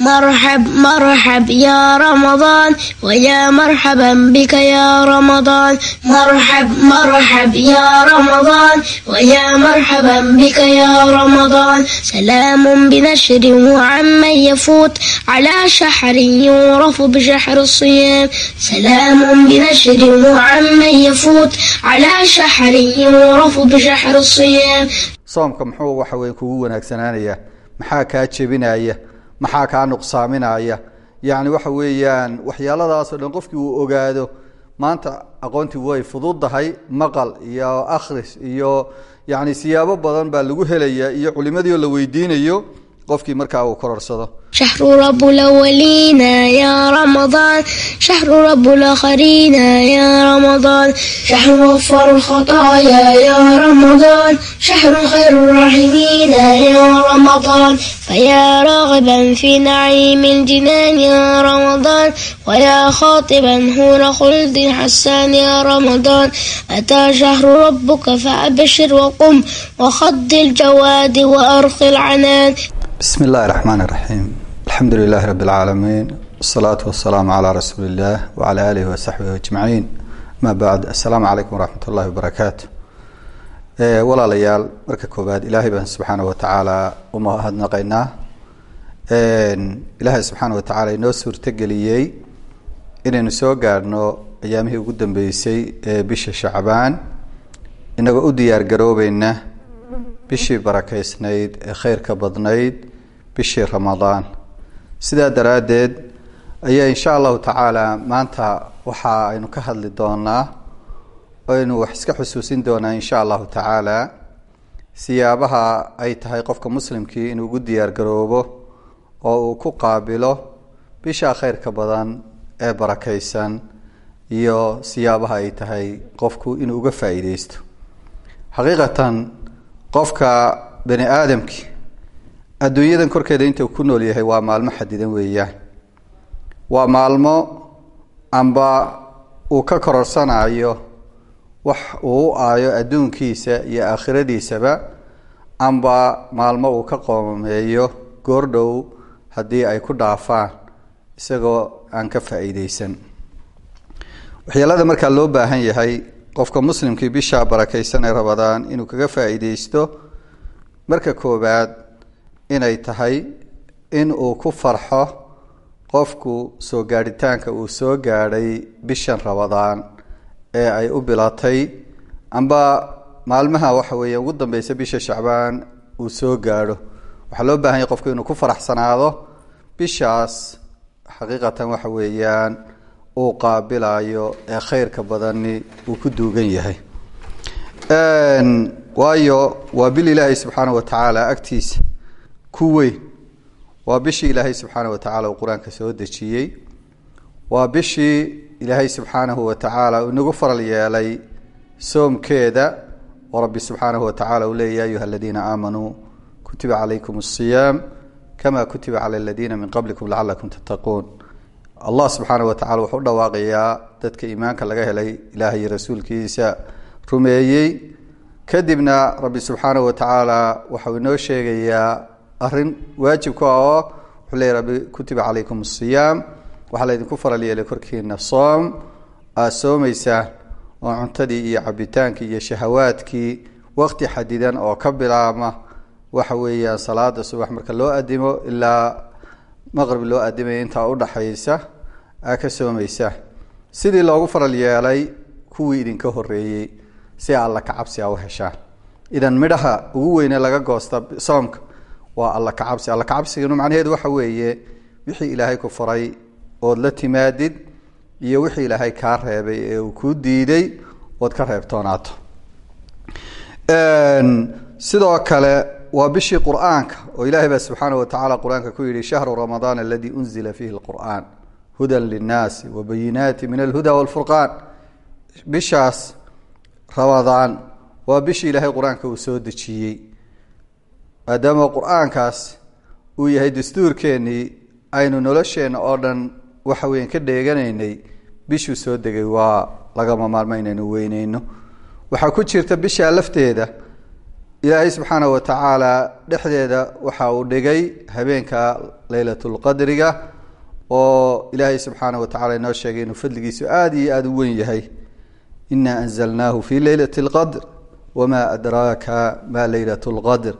مرحب مرحب يا رمضان ويا مرحبا بك يا رمضان مرحب مرحب يا رمضان ويا مرحبا بك يا رمضان سلام بنشر وعمن يفوت على شحر يعرف بشحر الصيام سلام بنشر وعمن يفوت على شحر يعرف بشحر الصيام صومكم حو وحوي كوو wanaagسanaanaya maxaa kaa jebinaya maxaa kaa nuqsaaminaya? Yacni waxa weeyaan waxyaaladaasoo dhan qofkii uu ogaado maanta aqoontii way fududahay maqal iyo akhris iyo yacni siyaabo badan baa lagu helaya iyo culimadii oo la weydiinayo qofkii markaa uu kororsado شهر رب الأولين يا رمضان شهر رب الآخرين يا رمضان شهر غفر الخطايا يا رمضان شهر خير الراحمين يا رمضان فيا راغبا في نعيم الجنان يا رمضان ويا خاطبا هور خلد حسان يا رمضان أتى شهر ربك فأبشر وقم وخض الجواد وأرخي العنان بسم الله الرحمن الرحيم alxamdu lilahi rab اlcaalamiin wsalaatu wasalaamu calaa rasuuli illah wcala aalihi wasaxbihi ajmaciin ama bacd assalaamu calaykum waraxmat ullahi wabarakaatu e, walaalayaal marka koowaad ilaahay baan subxaana wa watacaala umahadnaqaynaa e, ilaahay subxaana watacaala inoo suurtageliyey inaynu soo gaadhno ayaamihii ugu dambeysay ee bisha shacbaan. Inagoo u diyaar garoobayna bishii barakaysnayd ee kheyrka badnayd bishii ramadaan sidaa daraaddeed ayaa insha allahu tacaala maanta waxa aynu ka hadli doonaa aynu wax iska xusuusin doonaa insha allahu tacaala siyaabaha ay tahay qofka muslimkii inuu ugu diyaar garoobo oo uu ku qaabilo bisha kheyrka badan ee barakeysan iyo siyaabaha ay tahay qofku inuu uga faa-iideysto xaqiiqatan qofka bani aadamki adduunyadan korkeeda inta ku nool yahay waa maalmo xadidan weeyaan. Waa maalmo amba uu ka kororsanayo wax uu u aayo adduunkiisa iyo aakhiradiisaba amba maalmo uu ka qoomeeyo goordhow haddii ay ku dhaafaan isagoo aan ka faa-iideysan waxyaalada markaa loo baahan yahay qofka muslimkii bisha barakeysan ee rabadaan inuu kaga faa-iideysto marka koobaad inay tahay in uu ku farxo qofku soo gaadhitaanka uu soo gaadhay bishan rabadaan ee ay u bilatay. Amba maalmaha waxa weeye ugu dambeysa bisha shacbaan uu soo gaadho. Waxaa loo baahan yahy qofku inuu ku faraxsanaado. Bishaas xaqiiqatan waxa weeyaan uu qaabilayo ee kheyrka badani uu ku duugan yahay. Waayo waa bil ilaahay subxaana wa tacaala agtiisa ku weyn waa bishii ilaahay subxaana wa tacala uu qur'aanka soo dejiyey. Waa bishii ilaahay subxaanahu wa tacaala uu inagu faral yeelay soomkeeda. Oo rabbi subxaanahu wa tacala uu leeya ya ayuha aladiina aamanuu kutiba calaykum asiyaam kama kutiba cala aladiina min qablikum lacalakum tattaquun. Allah subxaana wa tacala wuxuu u dhawaaqayaa dadka iimaanka laga helay ilaahay rasuulkiisa rumeeyey. Kadibna rabbi subxaanahu wa tacaala waxau inoo sheegayaa arrin waajib ku ah oo wuxuu leeya kutiba calaykum asiyaam waxaa laydinku faral yeelay korkiina soom. Aada soomeysaan oo cuntadii iyo cabitaankii iyo shahawaadkii waqti xadidan oo ka bilaabma. Waxa weeyaan salaada subax marka loo adimo ilaa maqrib loo adimaya intaa udhaxaysa aa ka soomeysaan sidii loogu faral yeelay kuwii idinka horeeyey si alla kacabsi a u heshaan. Idan midhaha ugu weyne laga goosta soomka waa alla kacabsi. Alla kacabsiganu macnaheedu waxa weeye wixii ilaahay ku faray ood la timaadid iyo wixii ilaahay kaa reebay ee uu kuu diiday ood ka reebtoonaato sidoo kale waa bishii qur'aanka oo ilaahay baa subxaana wa tacala qur'aanka ku yihi shahru ramadaan aladii unzila fiihi lqur'aan hudan linnaasi wabayinaati min alhuda walfurqaan. Bishaas ramadaan waa bishii ilaahay qur'aanka uu soo dejiyey maadaama qur'aankaas uu yahay dastuurkeenii aynu nolosheenna oo dhan waxa weyan ka dheeganaynay bishuu soo degay waa lagama maarmo inaynu weyneyno waxaa ku jirta bishaa lafteeda ilaahay subxaana wa tacaala dhexdeeda waxa uu dhigay habeenka leylatulqadriga oo ilaahay subxaana wa tacala inoo sheegay inuu fadligiisu aada iyo aada u weyn yahay. Ina anzalnaahu fi leylati اlqadr wma adraaka ma leylat اlqadr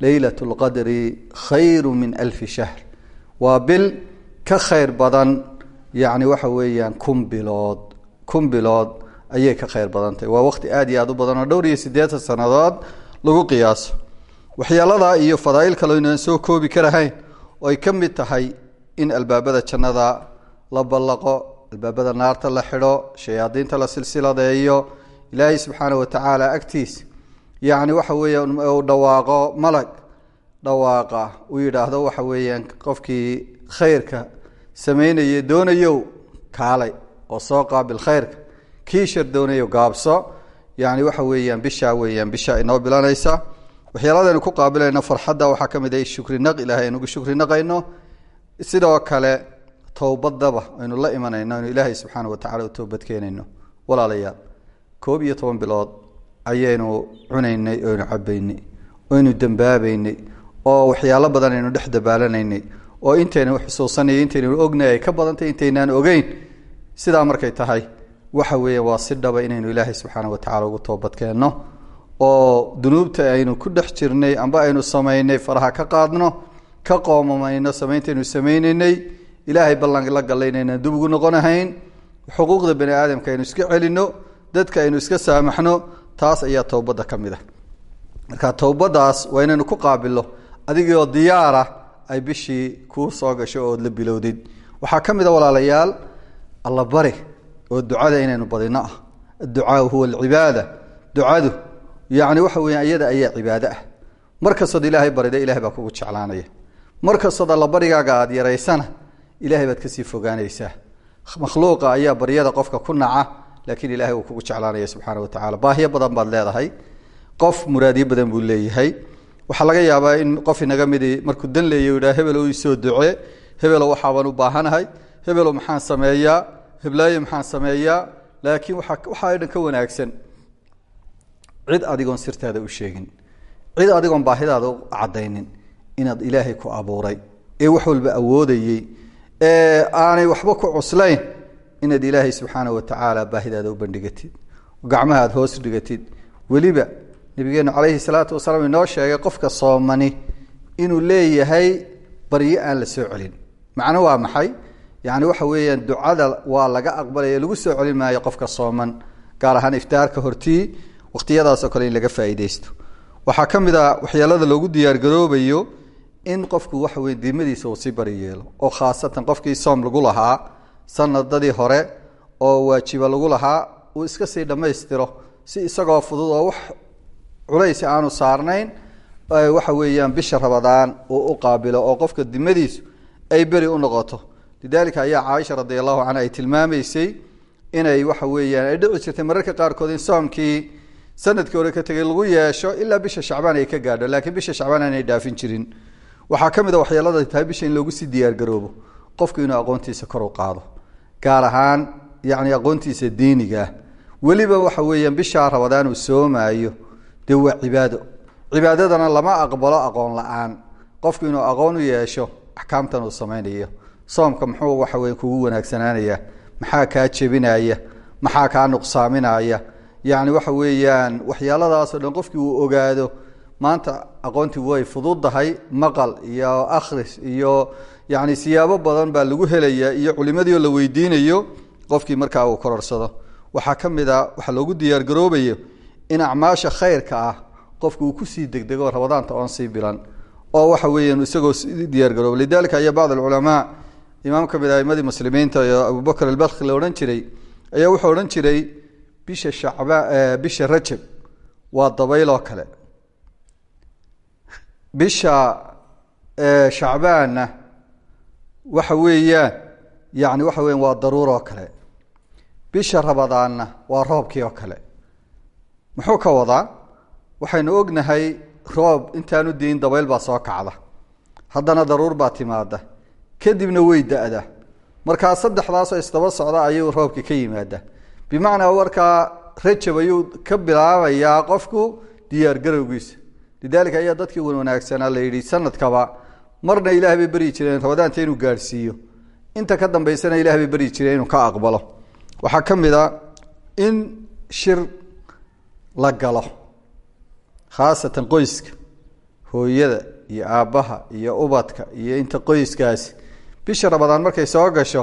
leylat اlqadri khayru min alfi shahr. Waa bil ka khayr badan yani waxa weeyaan kun bilood. Kun bilood ayay ka khayr badantahy waa waqti aada iyo aada u badan oo dhowr iyo siddeetan sannadood lagu qiyaaso. Waxyaalada iyo fadaail kaloo inaan soo koobi karahayn oo ay ka mid tahay in albaabada jannada la ballaqo albaabada naarta la xidho shayaadiinta la silsiladeeyo ilaahay subxaana wa tacaala agtiis yacni waxa weeyaan uu dhawaaqo malag. Dhawaaqa uu yidhaahdo waxa weeyaan qofkii khayrka sameynaya doonayow kaalay oo soo qaabil khayrka. Kii shar doonayo gaabso. Yani waxa weeyaan bishaa weeyaan bishaa inoo bilanaysa. Waxyaaladaynu ku qaabilayno farxadda waxaa ka mid ah shukri naq ilahay aynugu shukri naqayno. Sidoo kale towbadaba aynu la imanayno aynu ilaahay subxaana wa tacala u toobad keenayno walaalayaal koob iyo toban bilood ayaynu cunaynay oynu cabaynay oynu dembaabaynay oo waxyaalo badan aynu dhex dabaalanaynay oo intaynu xusuusanay intaynu ognay ay ka badantay intaynaan ogeyn sidaa markay tahay waxa weeya waa si dhaba inaynu ilaahay subxaana wa tacala ugu toobadkeenno oo dunuubta aynu ku dhex jirnay amba aynu samaynay faraha ka qaadno ka qoomamayno samayntaaynu samaynaynay ilaahay ballan la inaynaan dub ugu noqonahayn xuquuqda bani aadamka aynu iska celinno dadka aynu iska saamaxno taas ayaa towbadda ka mid a marka towbadaas waa inaynu ku qaabilno adigoo diyaara ay bishii kuu soo gasho ood la bilowdid waxaa ka mid a walaalayaal alla bari oo ducada inaynu badino ah. Adducaau huwa alcibaada. Ducadu yani waxa weya iyada ayaa cibaado ah. Mar kastood ilaahay barida ilahay baa kugu jeclaanaya. Mar kastood alla barigaaga aada yaraysana ilahay baad ka sii fogaanaysaa. Makhluuqa ayaa baryada qofka ku naca laakiin ilahay uu kugu jeclaanaya subxaana wa tacala baahiyo badan baad leedahay. Qof muraadiyo badan buu leeyahay. Waxaa laga yaabaa in qof inaga midi markuu dan leeya yidhaha hebelo isoo ducee hebelo waxaabaan u baahanahay hebelo maxaan sameeyaa heblaayo maxaan sameeyaa laakiin waxaa dhan ka wanaagsan. Cid adigoon sirtaada u sheegin. Cid adigoon baahidaada u cadaynin inaad ilaahay ku abuuray. Ee wax walba awoodayey. Ee aanay waxba ku cuslayn inaad ilaahay subxaana wa tacaala baahidaada u bandhigatid gacmaha aad hoos dhigatid weliba nabigeenu calayhi salaatu wasalaam inoo sheegay qofka soomani inuu leeyahay baryo aan la soo celin. Macno waa maxay? Yani waxa weeyaan ducada waa laga aqbalaya lagu soo celin maayo qofka sooman gaar ahaan iftaarka hortii waqtiyadaasoo kale in laga faa'iidaysto waxaa ka mid a waxyaalada loogu diyaargaroobayo in qofku waxa weye dimadiisa uu si bari oo khaasatan qofkii soom lagu lahaa sanadadii hore oo waajiba lagu lahaa uu iska sii dhammaystiro si isagoo fudud oo wax culaysi aanu saarnayn waxa weeyaan bisha rabadaan uu u qaabilo oo qofka dimadiisu ay beri u noqoto. Lidalika ayaa caaisha radi allahu canha ay tilmaamaysay inay waxa weeyaan ay dhici jirtay mararka qaarkood in soomkii sannadkii hore ka tegay lagu yeesho ilaa bisha shacbaan ay ka gaadho laakiin bisha shacbaan aanay dhaafin jirin. Waxaa ka mid a waxyeelada tahay bisha in loogu sii diyaargaroobo. Qofku inuu aqoontiisa kor u qaado gaar ahaan yani aqoontiisa diinigaah weliba waxa weeyaan bishaa rabadaan uu soomaayo dee waa cibaado. Cibaadadana lama aqbalo aqoon la'aan. Qofku inuu aqoon u yeesho axkaamtan uu samaynayo. Soomka muxuu waxa weye kugu wanaagsanaanaya maxaa kaa jebinaya maxaa kaa nuqsaaminaya yani waxa weeyaan waxyaaladaasoo dhan qofkii uu ogaado maanta aqoontii way fududdahay maqal iyo akhris iyo yani siyaabo badan baa lagu helaya iyo culimadii oo la weydiinayo qofkii markaa uu kororsado. Waxaa ka mid a waxaa loogu in acmaasha khayrka ah qofku uu ku sii degdego rabadaanta oon sii bilan oo waxa weeyaan isagoo sii diyaargarooba lidalika ayaa bacd alculamaa imaam ka mid a aimadii muslimiinta iyo abubakr albakri la odhan jiray ayaa wuxuu odhan jiray bisha shacba bisha rajab waa dabayloo kale. Bisha shacbaanna waxa weeyaan yani waxa weyan waa daruuroo kale. Bisha rabadaanna waa roobkii oo kale. Muxuu ka wadaa? Waxaynu ognahay roob intaanu diin dabayl baa soo kacda. Haddana daruur baa timaada kadibna way da-da. Markaa saddexdaasoo isdaba socda ayuu roobka ka yimaada bimacnaa warkaa rajab ayuu ka bilaabayaa qofku diyaar garowgiisa lidalika ayaa dadkii wan wanaagsanaa la yidhi sanadkaba marna ilaah bay beryi jireen rabadaanta inuu gaadhsiiyo. Inta ka dambeysana ilah bay beryi jireen inuu ka aqbalo. Waxaa ka mid a in shir la galo khaasatan qoyska hooyada iyo aabbaha iyo ubadka iyo inta qoyskaasi. Bisha rabadaan markay soo gasho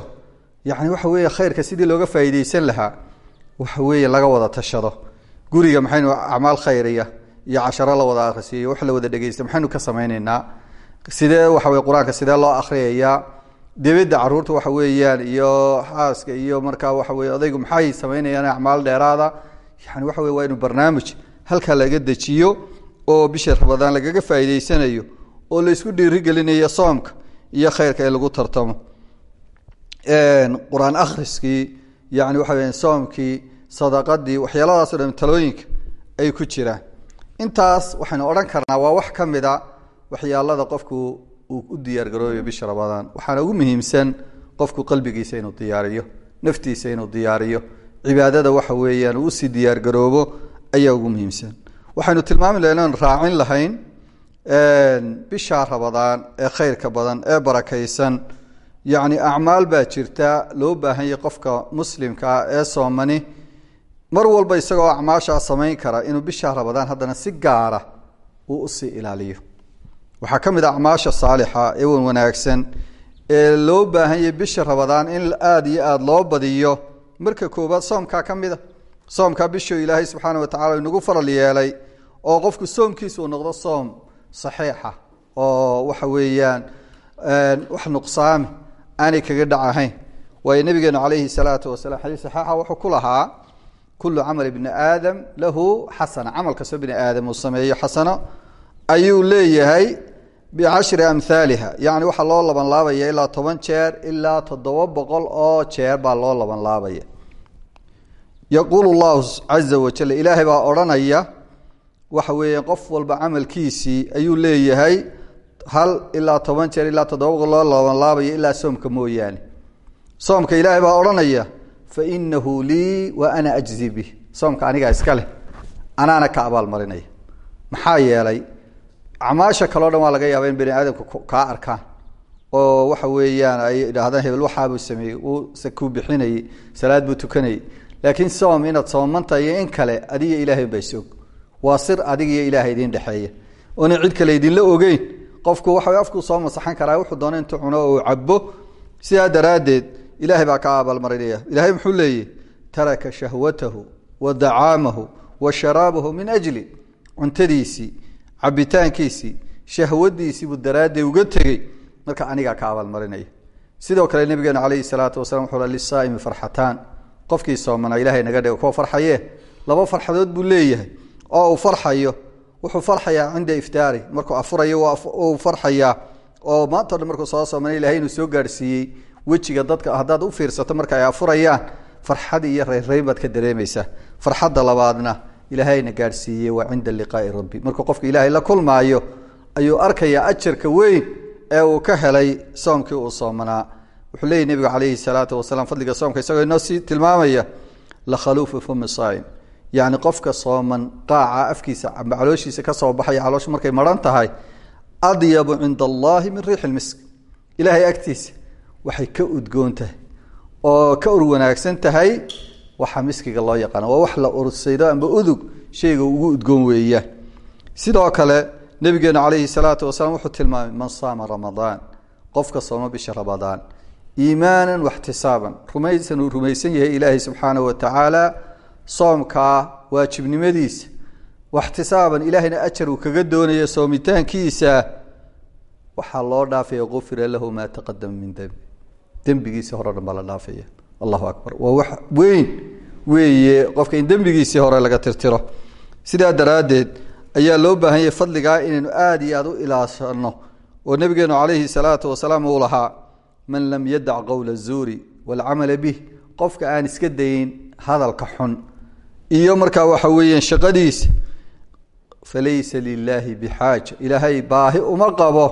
yani waxa weeye khayrka sidii looga faa'iideysan lahaa waxa weeye laga wada tashado. Guriga maxaynu acmaal khayriya iyo casharo la wada akrisiyo wax la wada dhegeysta maxaynu ka samayneynaa sidee waxa weye qur'aanka sidee loo akriyayaa debedda carruurta waxa weeyaan iyo xaaska iyo markaa waxa weye odaygu maxay samaynayaan acmaal dheeraada. Yani waxa weye waa inu barnaamij halkaa laga dejiyo oo bisha rabadaan lagaga faa'iideysanayo oo la isku dhiirigelinayo soomka iyo khayrka in lagu tartamo. Qur'aan akhriskii yani waxa weya soomkii sadaqadii waxyaaladaas o dhan talooyinka ay ku jiraan. Intaas waxaynu odhan karnaa waa wax ka mid a waxyaalada qofku uu u diyaargaroobayo bisha rabadaan waxaana ugu muhiimsan qofku qalbigiisa inuu diyaariyo naftiisa inuu diyaariyo cibaadada waxa weeyaan uu u sii diyaargaroobo ayaa ugu muhiimsan. Waxaynu tilmaami lahayn raacin lahayn bisha rabadaan ee khayrka badan ee barakaysan. Yacni acmaal baa jirta loo baahan yahy qofka muslimkaa ee soomani. Mar walba isagoo acmaashaa samayn kara inuu bisha rabadaan haddana si gaara uu u sii ilaaliyo waxaa ka mid a acmaasha saalixa ee wan wanaagsan ee loo baahan yahay bisha rabadaan in aada iyo aada loo badiyo. Marka koowaad soomkaa ka mid a soomkaa bishu ilaahay subxaana wa tacala inagu faral yeelay oo qofku soomkiisa uu noqdo soom saxiixa oo waxa weeyaan wax nuqsaami aanay kaga dhac waayo nabigeenu calayhi salaatu wasalaam xadiis saxiixa wuxuu ku lahaa kullu camal ibni aadam lahu xasana. Camal kastoo bini aadam uu sameeyo xasano ayuu leeyahay bicashri amhaaliha yacni waxaa loo laban laabaya ilaa toban jeer ilaa toddoba boqol oo jeer baa loo laban laabaya yaquulu llahu caza wajal ilaahay baa odhanaya waxa weeye qof walba camalkiisii ayuu leeyahay hal ilaa toban jeer ilaa toddoba boqol loo laban laabaya ilaa soomka mooyaane soomka ilaahay baa odhanaya fa inahu lii wa ana ajzi bih soomka anigaa iska leh anaana ka abaalmarinaya maxaa yeelay acmaasha kaleo dhan waa laga yaaba in bani aadamka kaa arkaan oo waxa weeyaan ay idhaahdaan hebel waxaabuu sameeyey uu sakuu bixinayey salaad buu tukanayey. Laakiin soom inaad soomantahay iyo in kale adiga ilaahay baa isog waa sir adigiyo ilaahay idin dhexeeya. Oona cid kale idinla ogeyn. Qofku waxa afkuu soo masaxan karaa wuxuu doona intuu cuno oo cabo sidaa daraaddeed ilaahay baa ka abaalmarinaya. Ilahay muxuu leeyahy taraka shahwatahu wa dacaamahu wa sharaabahu min ajli cuntadiisii cabitaankiisii shahwadiisii buu daraaddeed uga tegey. Marka anigaa ka abaalmarinaya sidoo kale nabigeenu calayhi salaatu wasalam wuxuu lisaaimi farxataan. Qofkii soomana ilahay naga dhigo kuwa farxaye laba farxadood buu leeyahay. Oo uu farxayo wuxuu farxayaa cinda iftaari. Markuu afurayo uu farxayaa. Oo maanta dhan markuu soo soomana ilahay inuu soo gaadhsiiyey wejiga dadka haddaad u fiirsato marka ay afurayaan farxad iyo reyrreyn baad ka dareemaysaa farxadda labaadna ilaahayna gaadhsiiyey waa cinda liqaai rabbi. Markuu qofka ilaahay la kulmaayo ayuu arkayaa ajarka weyn ee uu ka helay soomkii uu soomanaa. Wuxuu leeyay nebigu calayhi salaatu wasalaam fadliga soomka isagoo inoo sii tilmaamaya la khaluufu fumi saa'im. Yacni qofka sooman qaaca afkiisa amba calooshiisa ka soo baxaya calooshu markay maran tahay adyabu cinda allahi min riixi lmisk ilaahay agtiisa waxay ka udgoon tahay oo ka ur wanaagsan tahay waxa miskiga loo yaqaana waa wax la ursaydo amba udug shayga ugu udgoon weeyaan sidoo kale nabigeenu calayhi salaatu wasalaam wuxuu tilmaamay man saama ramadaan qofka sooma bisha ramadaan. Iimaana waxtisaaban rumaysan uu rumaysan yahay ilaahay subxaanahu wa tacaala soomkaa waajibnimadiisa. Waxtisaaban ilaahayna ajar uu kaga doonayo soomitaankiisa. Waxaa loo dhaafaya ufira lahu maa taqadama min dembi dembigiisii hore dhan baa la dhaafaya allahu akbar. Waa wax weyn weeye qofka in dembigiisii hore laga tirtiro. Sidaa daraaddeed ayaa loo baahan yahay fadligaa inaynu aada iyo aada u ilaashano oo nabigeenu calayhi salaatu wasalaam uu lahaa man lam yadac qowla zuuri waalcamala bih. Qofka aan iska dayin hadalka xun. Iyo markaa waxa weeyaan shaqadiisa falaysa lilaahi bixaaja ilaahay baahi uma qabo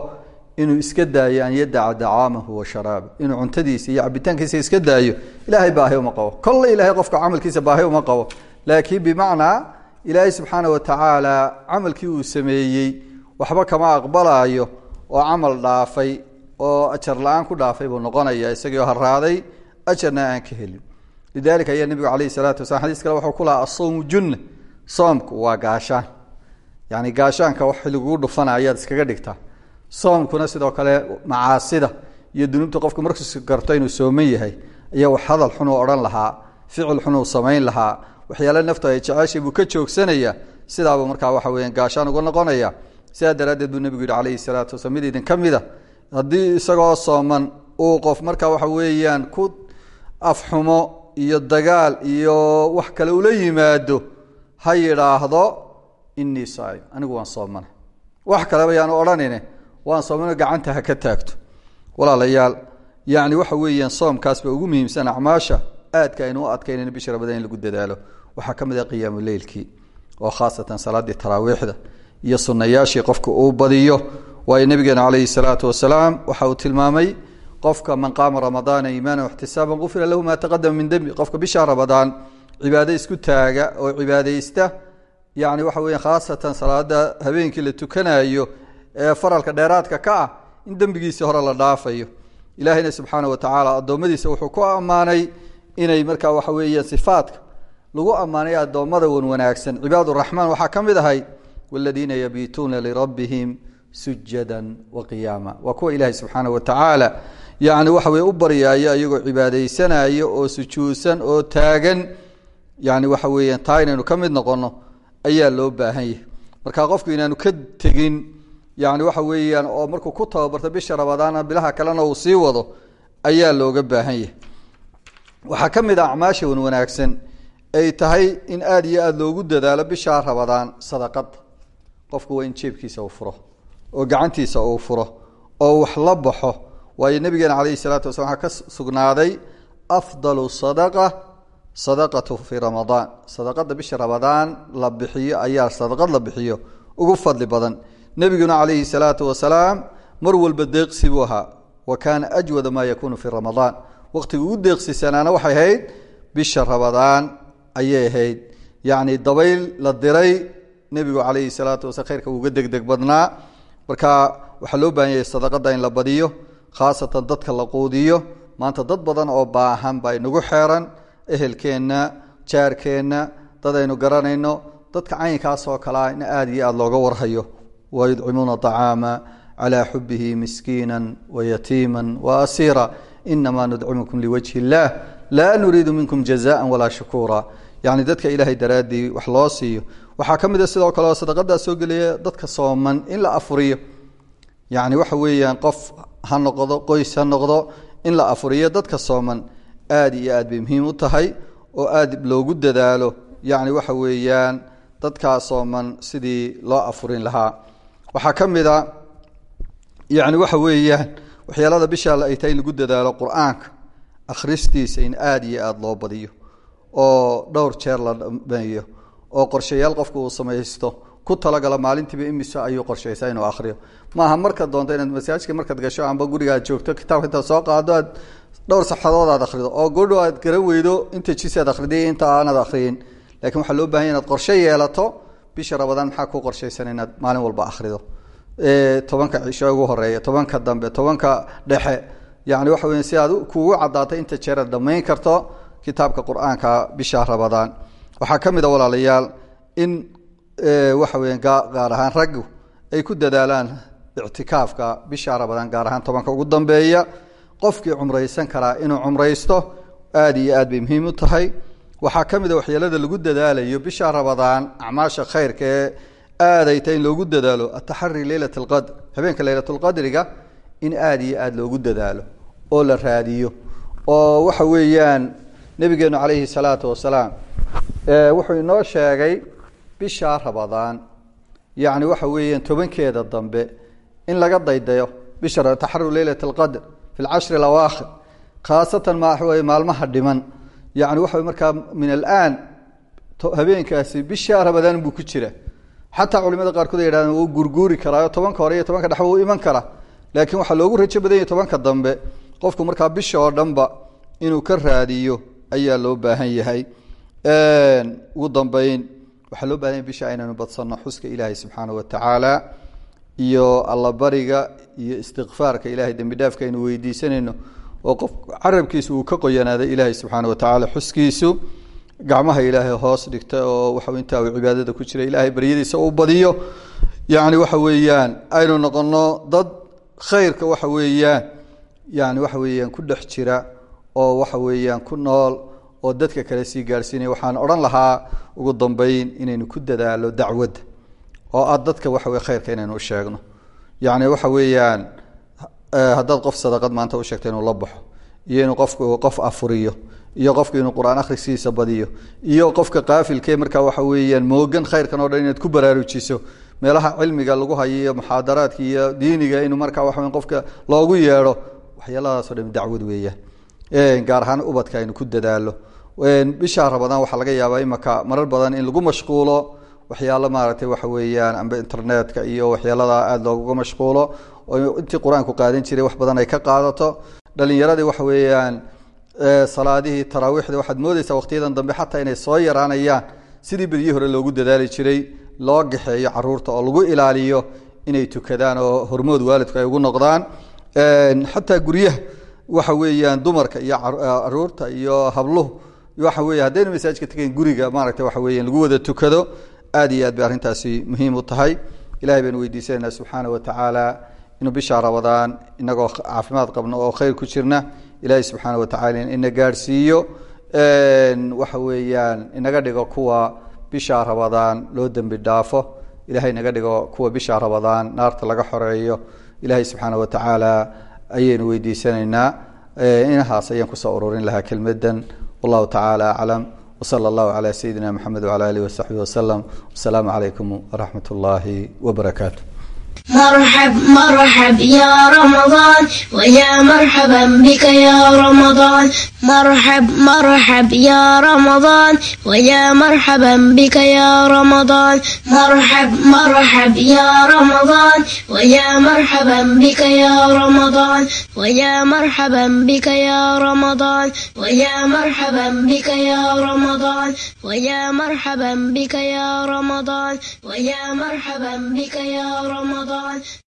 inuu iska daayo an yadaca dacaamahu wa sharaaba inuu cuntadiisa iyo cabitaankiisa iska daayo ilaahay baahi uma qabo. Kolle ilahay qofka camalkiisa baahi uma qabo. Laakiin bimacnaa ilaahay subxaana wa tacaala camalkii uu sameeyey waxba kama aqbalaayo oo camal dhaafay oo ajar la'aan ku dhaafay buu noqonaya isagii oo haraaday ajarna aan ka helin. Lidalika ayaa nebigu calayhi salaatu wasalaam xadiis kale wuxuu ku lahaa asawmu junna soomku waa gaashaan. Yani gaashaanka wax lagugu dhufana ayaad iskaga dhigtaa soomkuna sidoo kale macaasida iyo dunuubta qofku markuu garto inuu sooman yahay ayaa wax hadal xunuu odhan lahaa ficil xunuu samayn lahaa. Waxyaale naftu ay jeceshay buu ka joogsanaya sidaabuu markaa waxa weya gaashaan uga noqonaya sidaa daraaddeed buu nebigu yihi calayhi salaatu wasalaam mid idin ka mida haddii isagoo sooman uu qof marka waxa weeyaan ku afxumo iyo dagaal iyo wax kale ula yimaado ha yidhaahdo inii saaim anigu waan soomana wax kaleba yaanu odhanine waan soomano gacanta ha ka taagto. Walaalayaal yani waxa weeyaan soomkaas ba ugu muhiimsan acmaasha aadka aynu u bisha rabadaan in lagu dadaalo. Waxaa ka mid ah qiyaamu leylkii oo khaasatan salaadii taraawiixda iyo sunayaashii qofka uu badiyo. Waayo nabigeena calayhi salaatu wasalaam waxa uu tilmaamay qofka man qaama ramadaana iimaana ixtisaaba gufira lahu maa taqadama min dembi qofka bisha ramadaan cibaado isku taaga oo cibaadaysta yani waxa weya khaasatan salaada habeenkii la tukanayo ee faralka dheeraadka ka ah in dembigiisii hore la dhaafayo. Ilaahayna subxaana wa tacaala addoommadiisa wuxuu ku ammaanay inay markaa waxa weeya sifaadka lagu ammaanay addoommada wan wanaagsan. Cibaad raxmaan waxaa ka mid ahay waladiina yabiituuna lirabbihim sujada wa qiyaama. Waa kuwa ilaahay subxaana wa tacaala yani waxa weye u baryaayo iyagoo cibaadaysanayo oo sujuudsan oo taagan yani waxa weeyaan taa inaynu ka mid noqono ayaa loo baahan yahay. Marka qofku inaanu ka tegin yani waxa weeyaan oo markuu ku tababarto bisha ramadaana bilaha kalena uu sii wado ayaa looga baahan yahay. Waxaa ka mid a acmaasha wan wanaagsan ay tahay in aada iyo aada loogu dadaalo bisha ramadaan sadaqada qofku waa in jeebkiisa uu furo oo gacantiisa uu furo oo wax la baxo. Waayo nabigeena calayhi salaatu wasala waxaa ka sugnaaday afdalu sadaqa sadaqatu fii ramadaan. Sadaqada bisha ramadaan la bixiyo ayaa sadaqad la bixiyo. Ugu fadli badan nebiguna calayhi salaatu wasalaam mar walba deeqsi buu ahaa. Wa kaana ajwada maa yakuunu fii ramadaan. Waqtiga ugu deeqsisanaana waxay ahayd bisha ramadaan ayay ahayd. Yacni dabayl la diray nebigu calayhi salaatu wasalaam khayrka uga degdeg badnaa. Marka waxaa loo baahan yahay sadaqada in la badiyo khaasatan dadka la quudiyo. Maanta dad badan oo baahan baa inagu xeeran ehelkeenna jaarkeenna dad aynu garanayno dadka caynkaas oo kalea in aada iyo aada looga warhayo wayudcimuuna acaama calaa xubihi miskiina wayatiima waasiira inamaa nudcimukum liwajhi illah laa nuriidu minkum jazaa walaa shukuura yani dadka ilaahay daraaddii wax waxaa ka mid a kale oo soo gelaya dadka sooman in la afuriyo. yani waxa weeyaan qof ha noqdo qoys ha noqdo in la afuriyo dadka sooman. aada iyo aad bay muhiim u tahay oo aada loogu dadaalo. yani waxa weeyaan dadkaa sooman sidii loo afurin lahaa waxaa ka mid a yani waxa weeyaan waxyaalada bisha ay tahay in lagu dadaalo qur'aanka akhristiisa in aada iyo aada loo badiyo oo dhowr jeer la dhameeyo oo qorshayaal qofku uu samaysto ku talagala maalintiiba imise ayuu qorshaysaa inuu akhriyo. Maaha markaad doonto inaad masaajidka markaad gasho amba guriga aad joogto kitaabka intaad soo qaado aad dhowr saxadood aad akhrido oo goodho aad garan weydo inta jis aad akhriday inta aanad akhriyin. Lakiin waxaa loo bahanya inaad qorshe yeelato bisha rabadaan maxaa ku qorshaysan inaad maalin walba akhrido? Tobanka cisho ugu horreeya tobanka dambe tobanka dhexe. Yani waxa weya si aad kugu cadaato inta jeer aad dhamayn karto kitaabka qur'aanka bisha rabadaan waxaa ka mid a walaalayaal in waxa weya gaar ahaan raggu ay ku dadaalaan ictikaafka bisha rabadaan gaar ahaan tobanka ugu dambeeya. Qofkii cumraysan karaa inuu cumraysto aada iyo aad bay muhiim u tahay waxaa ka mid a waxyeelada lagu dadaalayo bisha rabadaan acmaasha khayrka ee aaday tahay in loogu dadaalo ataxari leylat alqadr habeenka leylatulqadriga in aada iyo aada loogu dadaalo oo la raadiyo oo waxa weeyaan nabigeenu calayhi salaatu wasalaam wuxuu inoo sheegay bisha rabadaan yani waxa weeyaan tobankeeda dambe in laga daydayo bisha taxaru leylat alqadr fi lcashri alawaakhir khaasatan maalmaha dhiman yani waxa markaa min alaan habeenkaasi bisha rabadaan buu ku jira. Xataa culimada qaarkood ay yidhahdeen gurguuri karaayo tobanka hore iyo tobanka dhexe wuu iman karaa. Laakiin waxaa loogu rajo badan yahay tobanka dambe qofku markaa bisha oo dhanba inuu ka raadiyo ayaa loo baahan yahay. Ugu dambeyn waxaa loo baahanya bisha aynaynu badsanno xuska ilaahay subxaana wa tacaala iyo allabariga iyo istikfaarka ilahay dembi dhaafka aynu weydiisanayno oo qof carabkiisu uu ka qoyanaaday ilaahay subxaana wa tacaala xuskiisu gacmaha ilaahay hoos dhigta oo waxa intaa uu cibaadada ku jira ilaahay baryadiisa uu badiyo. Yacni waxa weeyaan aynu noqono dad khayrka waxa weeyaan yani waxa weeyaan ku dhex jira oo waxa weeyaan ku nool oo dadka kale sii gaarhsiinaya waxaan odhan lahaa ugu dambeyn inaynu ku dadaalo dacwadda oo ah dadka waxa weye khayrka inaynu u sheegno. Yacni waxa weeyaan haddaad qof sadaqad maanta u sheegto inuu la baxo iyo inuu qofku qof afuriyo iyo qofku inuu qur'aan akhriskiisa badiyo iyo qofka qaafilkee markaa waxa weeyaan moogan khayrkan o dhan inaad ku baraarujiso meelaha cilmiga lagu hayo iyo muxaadaraadka iyo diiniga inuu markaa waxa wey qofka loogu yeedho waxyaaladaasoo dhan dacwad weeyaan. Gaar ahaan ubadka aynu ku dadaalo bisha rabadaan waxaa laga yaabaa imaka marar badan in lagu mashquulo waxyaalo maaragtay waxa weeyaan amba internetka iyo waxyaalada aada looguga mashquulo oo intii qur'aanku qaadan jiray wax badan ay ka qaadato. Dhalinyaradii waxa weeyaan salaadihii taraawiixda waxaad moodeysaa waqtiyadan dambe xataa inay soo yaraanayaan. Sidii beryihii hore loogu dadaali jiray loo gaxeeyo carruurta oo lagu ilaaliyo inay tukadaan oo hormood waalidku ay ugu noqdaan. Xataa guryaha waxa weeyaan dumarka iyo carruurta iyo habluhu waxa weya haddaynu masaajidka tegayn guriga maaragta waxa weya lagu wada tukado aad iyo aad bay arrintaasi muhiim u tahay. Ilahay baynu weydiisanayna subxaana wa tacaala inuu bisha rabadaan inagoo caafimaad qabno oo khayr ku jirna ilaahay subxaana wa tacala ina gaadhsiiyo waxa weeyaan inaga dhigo kuwa bisha rabadaan loo dembi dhaafo ilahay inaga dhigo kuwa bisha rabadaan naarta laga xoreeyo ilahay subxaana wa tacaala ayaynu weydiisanaynaa inahaas ayaan ku soo ururin lahaa kelmadan. Wallahu tacaala aclam wsala allahu cala sayidina mxamed wcala alihi wasaxbihi wasalam wasalaamu calaykum waraxmat ullaahi wabarakaatu مرحب مرحب يا رمضان ويا مرحبا بك يا رمضان مرحب مرحب يا رمضان ويا مرحبا بك يا رمضان مرحب مرحب يا رمضان ويا مرحبا بك يا رمضان ويا مرحبا بك يا رمضان ويا مرحبا بك يا رمضان ويا مرحبا بك يا رمضان ويا مرحبا بك يا رمضان gone